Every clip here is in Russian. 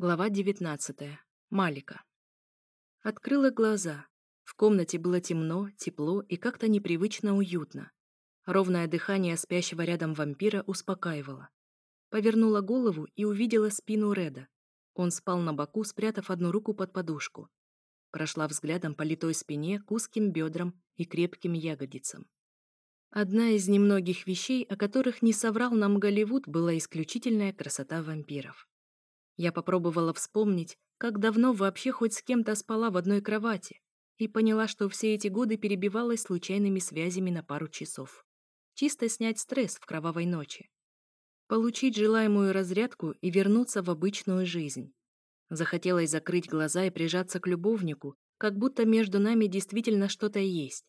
Глава 19. Малика. Открыла глаза. В комнате было темно, тепло и как-то непривычно уютно. Ровное дыхание спящего рядом вампира успокаивало. Повернула голову и увидела спину Реда. Он спал на боку, спрятав одну руку под подушку. Прошла взглядом по литой спине к узким бедрам и крепким ягодицам. Одна из немногих вещей, о которых не соврал нам Голливуд, была исключительная красота вампиров. Я попробовала вспомнить, как давно вообще хоть с кем-то спала в одной кровати, и поняла, что все эти годы перебивалась случайными связями на пару часов. Чисто снять стресс в кровавой ночи. Получить желаемую разрядку и вернуться в обычную жизнь. Захотелось закрыть глаза и прижаться к любовнику, как будто между нами действительно что-то есть.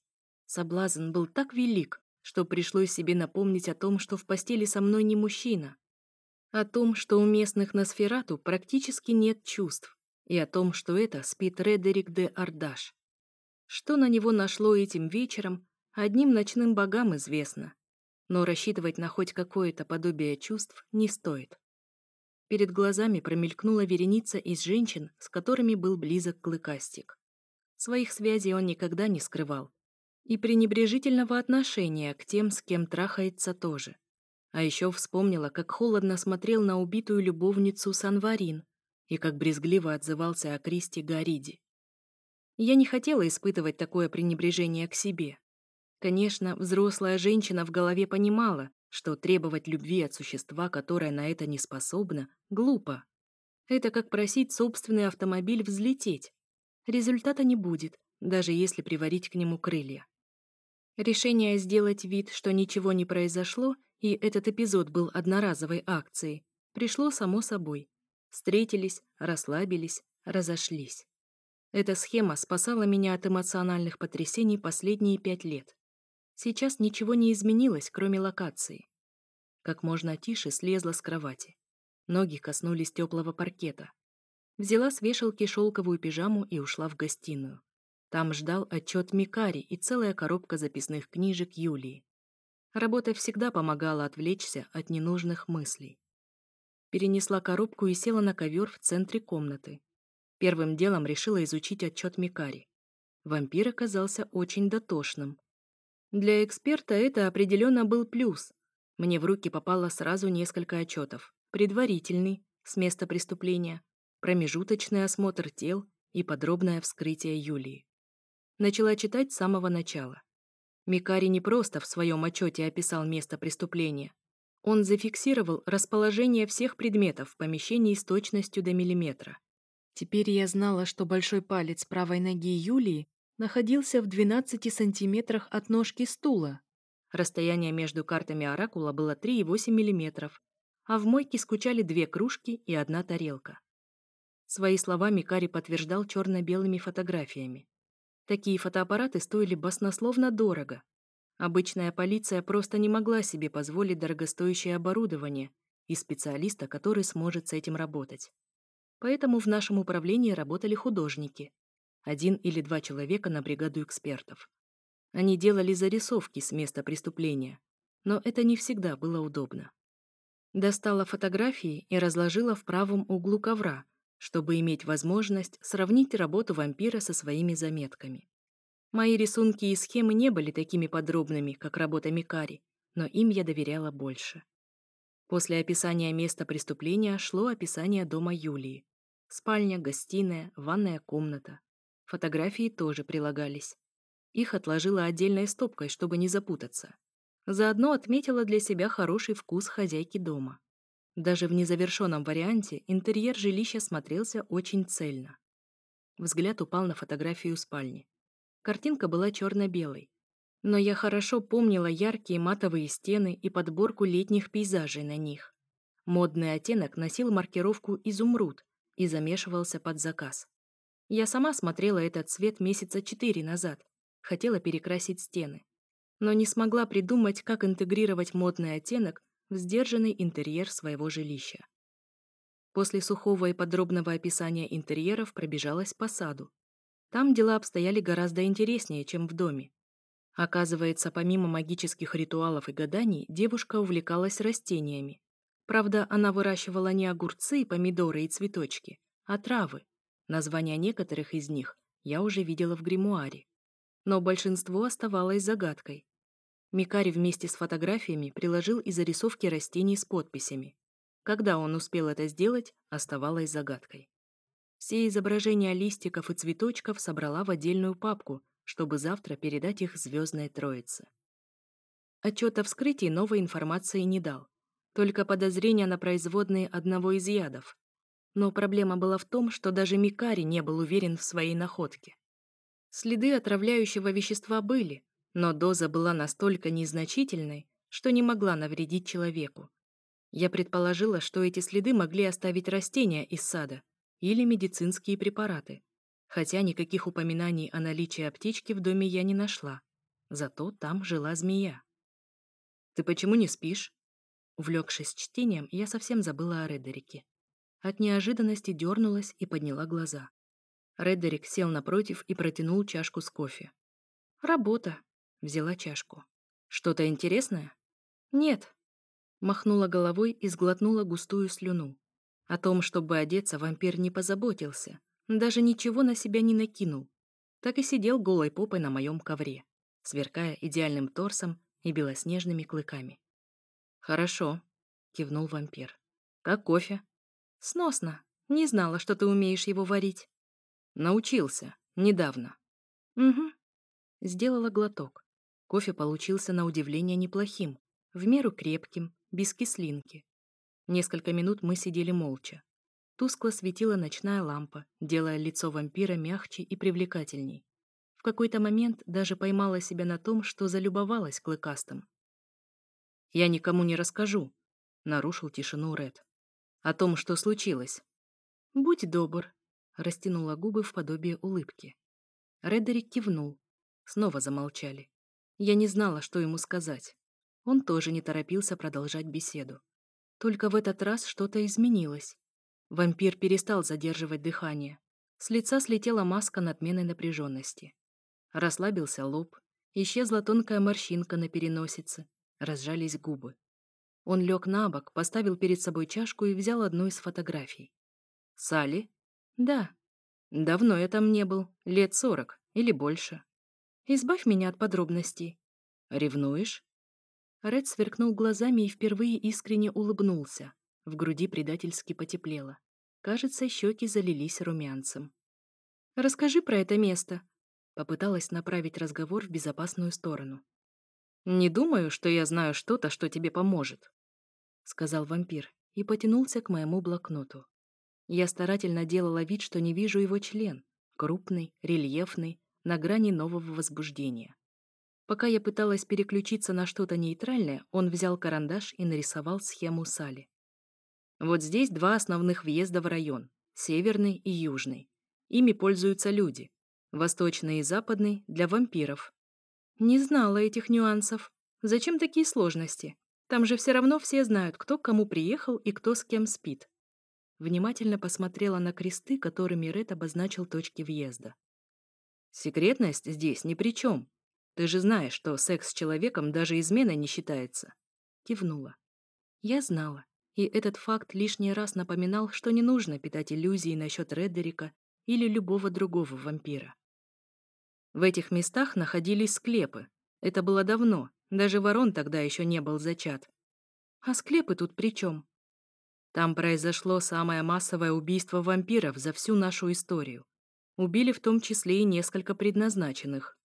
Соблазн был так велик, что пришлось себе напомнить о том, что в постели со мной не мужчина, о том, что у местных на Сферату практически нет чувств, и о том, что это спит Редерик де Ардаш. Что на него нашло этим вечером, одним ночным богам известно, но рассчитывать на хоть какое-то подобие чувств не стоит. Перед глазами промелькнула вереница из женщин, с которыми был близок Клыкастик. Своих связей он никогда не скрывал. И пренебрежительного отношения к тем, с кем трахается тоже. А еще вспомнила, как холодно смотрел на убитую любовницу Санварин и как брезгливо отзывался о Кристи Гариди. Я не хотела испытывать такое пренебрежение к себе. Конечно, взрослая женщина в голове понимала, что требовать любви от существа, которое на это не способно, глупо. Это как просить собственный автомобиль взлететь. Результата не будет, даже если приварить к нему крылья. Решение сделать вид, что ничего не произошло, и этот эпизод был одноразовой акцией, пришло само собой. Встретились, расслабились, разошлись. Эта схема спасала меня от эмоциональных потрясений последние пять лет. Сейчас ничего не изменилось, кроме локации. Как можно тише слезла с кровати. Ноги коснулись теплого паркета. Взяла с вешалки шелковую пижаму и ушла в гостиную. Там ждал отчет Микари и целая коробка записных книжек Юлии. Работа всегда помогала отвлечься от ненужных мыслей. Перенесла коробку и села на ковер в центре комнаты. Первым делом решила изучить отчет Микари. Вампир оказался очень дотошным. Для эксперта это определенно был плюс. Мне в руки попало сразу несколько отчетов. Предварительный, с места преступления, промежуточный осмотр тел и подробное вскрытие Юлии. Начала читать с самого начала. Микари не просто в своем отчете описал место преступления. Он зафиксировал расположение всех предметов в помещении с точностью до миллиметра. Теперь я знала, что большой палец правой ноги Юлии находился в 12 сантиметрах от ножки стула. Расстояние между картами оракула было 3,8 миллиметров, а в мойке скучали две кружки и одна тарелка. Свои слова Микари подтверждал черно-белыми фотографиями. Такие фотоаппараты стоили баснословно дорого. Обычная полиция просто не могла себе позволить дорогостоящее оборудование и специалиста, который сможет с этим работать. Поэтому в нашем управлении работали художники. Один или два человека на бригаду экспертов. Они делали зарисовки с места преступления, но это не всегда было удобно. Достала фотографии и разложила в правом углу ковра, чтобы иметь возможность сравнить работу вампира со своими заметками. Мои рисунки и схемы не были такими подробными, как работа Микари, но им я доверяла больше. После описания места преступления шло описание дома Юлии. Спальня, гостиная, ванная комната. Фотографии тоже прилагались. Их отложила отдельной стопкой, чтобы не запутаться. Заодно отметила для себя хороший вкус хозяйки дома. Даже в незавершенном варианте интерьер жилища смотрелся очень цельно. Взгляд упал на фотографию спальни. Картинка была черно-белой. Но я хорошо помнила яркие матовые стены и подборку летних пейзажей на них. Модный оттенок носил маркировку «Изумруд» и замешивался под заказ. Я сама смотрела этот цвет месяца четыре назад, хотела перекрасить стены. Но не смогла придумать, как интегрировать модный оттенок в сдержанный интерьер своего жилища. После сухого и подробного описания интерьеров пробежалась по саду. Там дела обстояли гораздо интереснее, чем в доме. Оказывается, помимо магических ритуалов и гаданий, девушка увлекалась растениями. Правда, она выращивала не огурцы, помидоры и цветочки, а травы. Названия некоторых из них я уже видела в гримуаре. Но большинство оставалось загадкой. Микари вместе с фотографиями приложил и зарисовки растений с подписями. Когда он успел это сделать, оставалось загадкой. Все изображения листиков и цветочков собрала в отдельную папку, чтобы завтра передать их звездной троице. Отчет о вскрытии новой информации не дал, только подозрения на производные одного из ядов. Но проблема была в том, что даже Микари не был уверен в своей находке. Следы отравляющего вещества были, но доза была настолько незначительной, что не могла навредить человеку. Я предположила, что эти следы могли оставить растения из сада, или медицинские препараты, хотя никаких упоминаний о наличии аптечки в доме я не нашла. Зато там жила змея. «Ты почему не спишь?» Увлекшись чтением, я совсем забыла о Редерике. От неожиданности дернулась и подняла глаза. Редерик сел напротив и протянул чашку с кофе. «Работа», — взяла чашку. «Что-то интересное?» «Нет», — махнула головой и сглотнула густую слюну. О том, чтобы одеться, вампир не позаботился. Даже ничего на себя не накинул. Так и сидел голой попой на моем ковре, сверкая идеальным торсом и белоснежными клыками. «Хорошо», — кивнул вампир. «Как кофе?» «Сносно. Не знала, что ты умеешь его варить». «Научился. Недавно». «Угу». Сделала глоток. Кофе получился на удивление неплохим, в меру крепким, без кислинки. Несколько минут мы сидели молча. Тускло светила ночная лампа, делая лицо вампира мягче и привлекательней. В какой-то момент даже поймала себя на том, что залюбовалась клыкастым. «Я никому не расскажу», — нарушил тишину Ред. «О том, что случилось». «Будь добр», — растянула губы в подобие улыбки. Редерик кивнул. Снова замолчали. Я не знала, что ему сказать. Он тоже не торопился продолжать беседу. Только в этот раз что-то изменилось. Вампир перестал задерживать дыхание. С лица слетела маска надменной напряженности. Расслабился лоб, исчезла тонкая морщинка на переносице, разжались губы. Он лег на бок, поставил перед собой чашку и взял одну из фотографий. «Салли?» «Да». «Давно я там не был. Лет сорок. Или больше». «Избавь меня от подробностей». «Ревнуешь?» Ред сверкнул глазами и впервые искренне улыбнулся. В груди предательски потеплело. Кажется, щеки залились румянцем. «Расскажи про это место», — попыталась направить разговор в безопасную сторону. «Не думаю, что я знаю что-то, что тебе поможет», — сказал вампир и потянулся к моему блокноту. Я старательно делала вид, что не вижу его член, крупный, рельефный, на грани нового возбуждения. Пока я пыталась переключиться на что-то нейтральное, он взял карандаш и нарисовал схему Сали. Вот здесь два основных въезда в район – северный и южный. Ими пользуются люди. Восточный и западный – для вампиров. Не знала этих нюансов. Зачем такие сложности? Там же все равно все знают, кто к кому приехал и кто с кем спит. Внимательно посмотрела на кресты, которыми Ред обозначил точки въезда. Секретность здесь ни при чем. Ты же знаешь, что секс с человеком даже изменой не считается. Кивнула. Я знала. И этот факт лишний раз напоминал, что не нужно питать иллюзии насчет Редерика или любого другого вампира. В этих местах находились склепы. Это было давно, даже ворон тогда еще не был зачат. А склепы тут при чем? Там произошло самое массовое убийство вампиров за всю нашу историю. Убили в том числе и несколько предназначенных.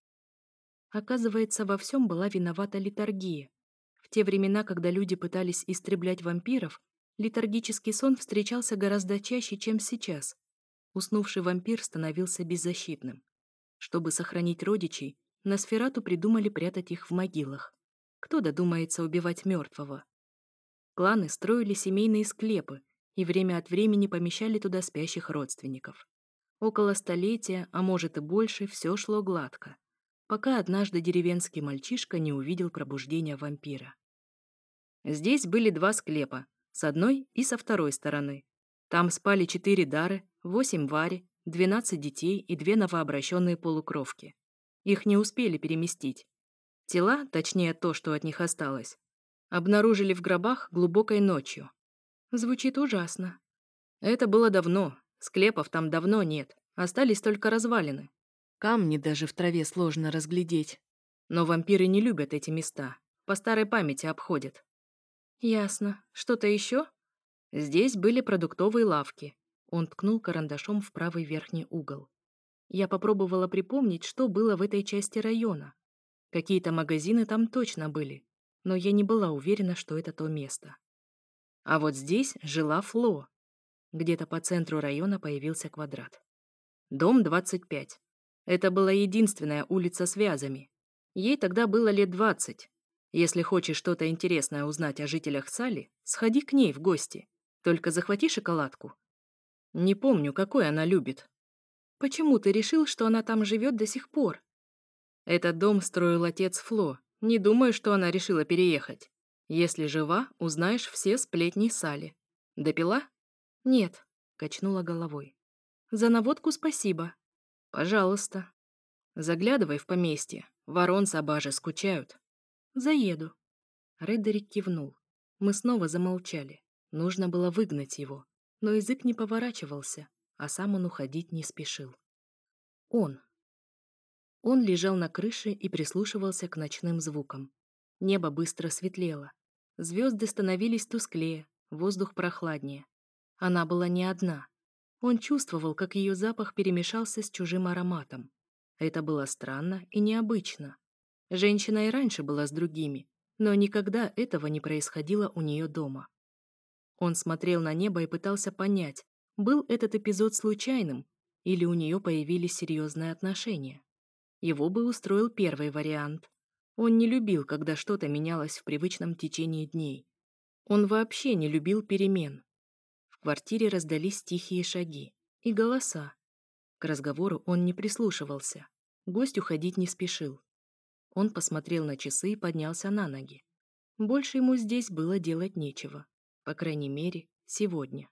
Оказывается, во всем была виновата литургия. В те времена, когда люди пытались истреблять вампиров, литургический сон встречался гораздо чаще, чем сейчас. Уснувший вампир становился беззащитным. Чтобы сохранить родичей, на сферату придумали прятать их в могилах. Кто додумается убивать мертвого? Кланы строили семейные склепы и время от времени помещали туда спящих родственников. Около столетия, а может и больше, все шло гладко пока однажды деревенский мальчишка не увидел пробуждения вампира. Здесь были два склепа, с одной и со второй стороны. Там спали четыре дары, восемь вари, двенадцать детей и две новообращенные полукровки. Их не успели переместить. Тела, точнее то, что от них осталось, обнаружили в гробах глубокой ночью. Звучит ужасно. Это было давно. Склепов там давно нет. Остались только развалины. Камни даже в траве сложно разглядеть. Но вампиры не любят эти места. По старой памяти обходят. Ясно. Что-то еще? Здесь были продуктовые лавки. Он ткнул карандашом в правый верхний угол. Я попробовала припомнить, что было в этой части района. Какие-то магазины там точно были, но я не была уверена, что это то место. А вот здесь жила Фло. Где-то по центру района появился квадрат. Дом 25. Это была единственная улица с вязами. Ей тогда было лет 20. Если хочешь что-то интересное узнать о жителях Сали, сходи к ней в гости. Только захвати шоколадку. Не помню, какой она любит. Почему ты решил, что она там живет до сих пор? Этот дом строил отец Фло. Не думаю, что она решила переехать. Если жива, узнаешь все сплетни Сали. Допила? Нет, качнула головой. За наводку спасибо. Пожалуйста. Заглядывай в поместье. Ворон собажи скучают. Заеду. Редерик кивнул. Мы снова замолчали. Нужно было выгнать его. Но язык не поворачивался, а сам он уходить не спешил. Он. Он лежал на крыше и прислушивался к ночным звукам. Небо быстро светлело. Звезды становились тусклее, воздух прохладнее. Она была не одна. Он чувствовал, как ее запах перемешался с чужим ароматом. Это было странно и необычно. Женщина и раньше была с другими, но никогда этого не происходило у нее дома. Он смотрел на небо и пытался понять, был этот эпизод случайным или у нее появились серьезные отношения. Его бы устроил первый вариант. Он не любил, когда что-то менялось в привычном течении дней. Он вообще не любил перемен. Квартире раздались тихие шаги и голоса. К разговору он не прислушивался. Гость уходить не спешил. Он посмотрел на часы и поднялся на ноги. Больше ему здесь было делать нечего. По крайней мере, сегодня.